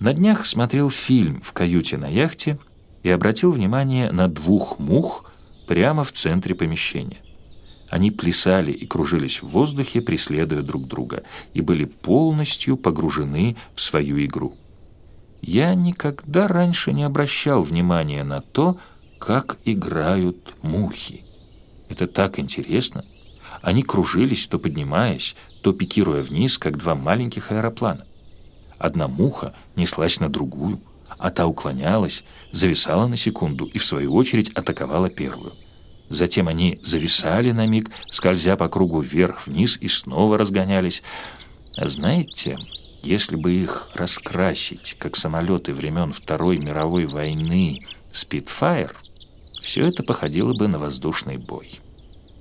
На днях смотрел фильм в каюте на яхте и обратил внимание на двух мух прямо в центре помещения. Они плясали и кружились в воздухе, преследуя друг друга, и были полностью погружены в свою игру. Я никогда раньше не обращал внимания на то, как играют мухи. Это так интересно. Они кружились, то поднимаясь, то пикируя вниз, как два маленьких аэроплана. Одна муха неслась на другую, а та уклонялась, зависала на секунду и, в свою очередь, атаковала первую. Затем они зависали на миг, скользя по кругу вверх-вниз и снова разгонялись. А знаете, если бы их раскрасить, как самолеты времен Второй мировой войны «Спитфайр», все это походило бы на воздушный бой.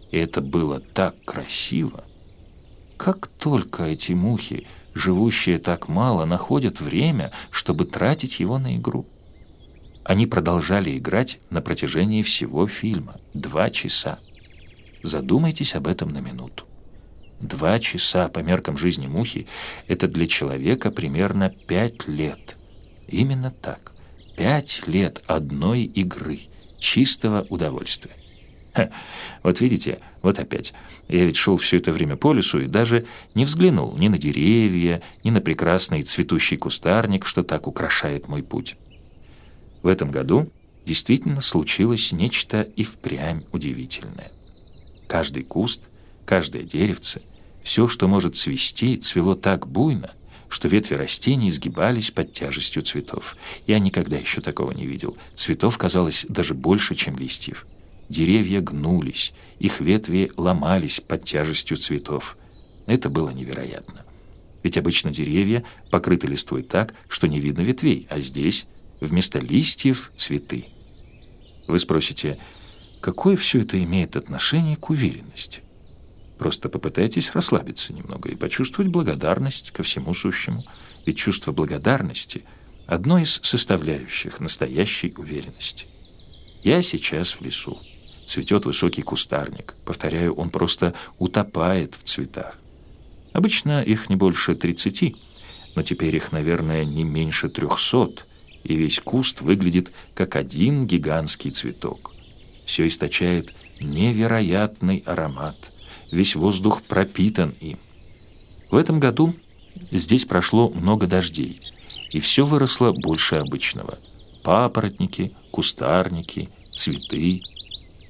И это было так красиво. Как только эти мухи, живущие так мало, находят время, чтобы тратить его на игру. Они продолжали играть на протяжении всего фильма. Два часа. Задумайтесь об этом на минуту. Два часа по меркам жизни мухи – это для человека примерно пять лет. Именно так. Пять лет одной игры, чистого удовольствия. Вот видите, вот опять. Я ведь шел все это время по лесу и даже не взглянул ни на деревья, ни на прекрасный цветущий кустарник, что так украшает мой путь. В этом году действительно случилось нечто и впрямь удивительное. Каждый куст, каждое деревце, все, что может цвести, цвело так буйно, что ветви растений изгибались под тяжестью цветов. Я никогда еще такого не видел. Цветов казалось даже больше, чем листьев. Деревья гнулись, их ветви ломались под тяжестью цветов. Это было невероятно. Ведь обычно деревья покрыты листвой так, что не видно ветвей, а здесь вместо листьев цветы. Вы спросите, какое все это имеет отношение к уверенности? Просто попытайтесь расслабиться немного и почувствовать благодарность ко всему сущему. Ведь чувство благодарности – одно из составляющих настоящей уверенности. Я сейчас в лесу цветет высокий кустарник. Повторяю, он просто утопает в цветах. Обычно их не больше тридцати, но теперь их, наверное, не меньше трехсот, и весь куст выглядит как один гигантский цветок. Все источает невероятный аромат. Весь воздух пропитан им. В этом году здесь прошло много дождей, и все выросло больше обычного. Папоротники, кустарники, цветы,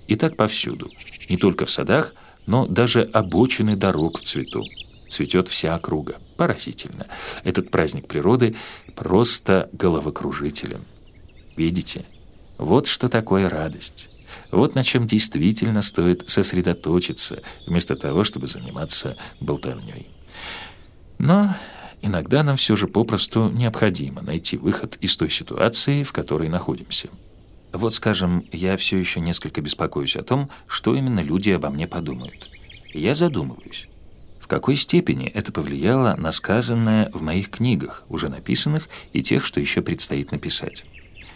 и так повсюду, не только в садах, но даже обочины дорог в цвету. Цветет вся округа. Поразительно. Этот праздник природы просто головокружителен. Видите? Вот что такое радость. Вот на чем действительно стоит сосредоточиться, вместо того, чтобы заниматься болтовней. Но иногда нам все же попросту необходимо найти выход из той ситуации, в которой находимся. Вот, скажем, я все еще несколько беспокоюсь о том, что именно люди обо мне подумают. Я задумываюсь, в какой степени это повлияло на сказанное в моих книгах, уже написанных, и тех, что еще предстоит написать.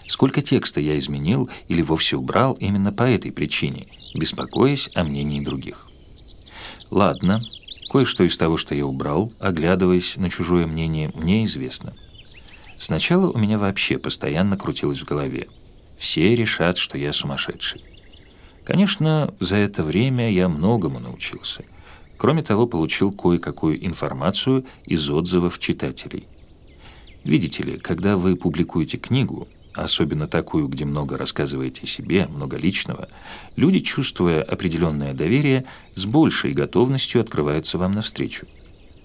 Сколько текста я изменил или вовсе убрал именно по этой причине, беспокоясь о мнении других. Ладно, кое-что из того, что я убрал, оглядываясь на чужое мнение, мне известно. Сначала у меня вообще постоянно крутилось в голове – все решат, что я сумасшедший. Конечно, за это время я многому научился. Кроме того, получил кое-какую информацию из отзывов читателей. Видите ли, когда вы публикуете книгу, особенно такую, где много рассказываете о себе, много личного, люди, чувствуя определенное доверие, с большей готовностью открываются вам навстречу.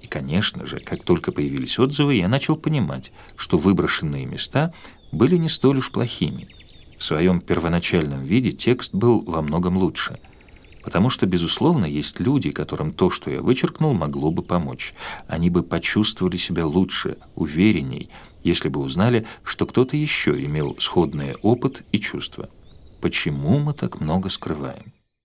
И, конечно же, как только появились отзывы, я начал понимать, что выброшенные места были не столь уж плохими – в своем первоначальном виде текст был во многом лучше, потому что, безусловно, есть люди, которым то, что я вычеркнул, могло бы помочь. Они бы почувствовали себя лучше, уверенней, если бы узнали, что кто-то еще имел сходный опыт и чувства. Почему мы так много скрываем?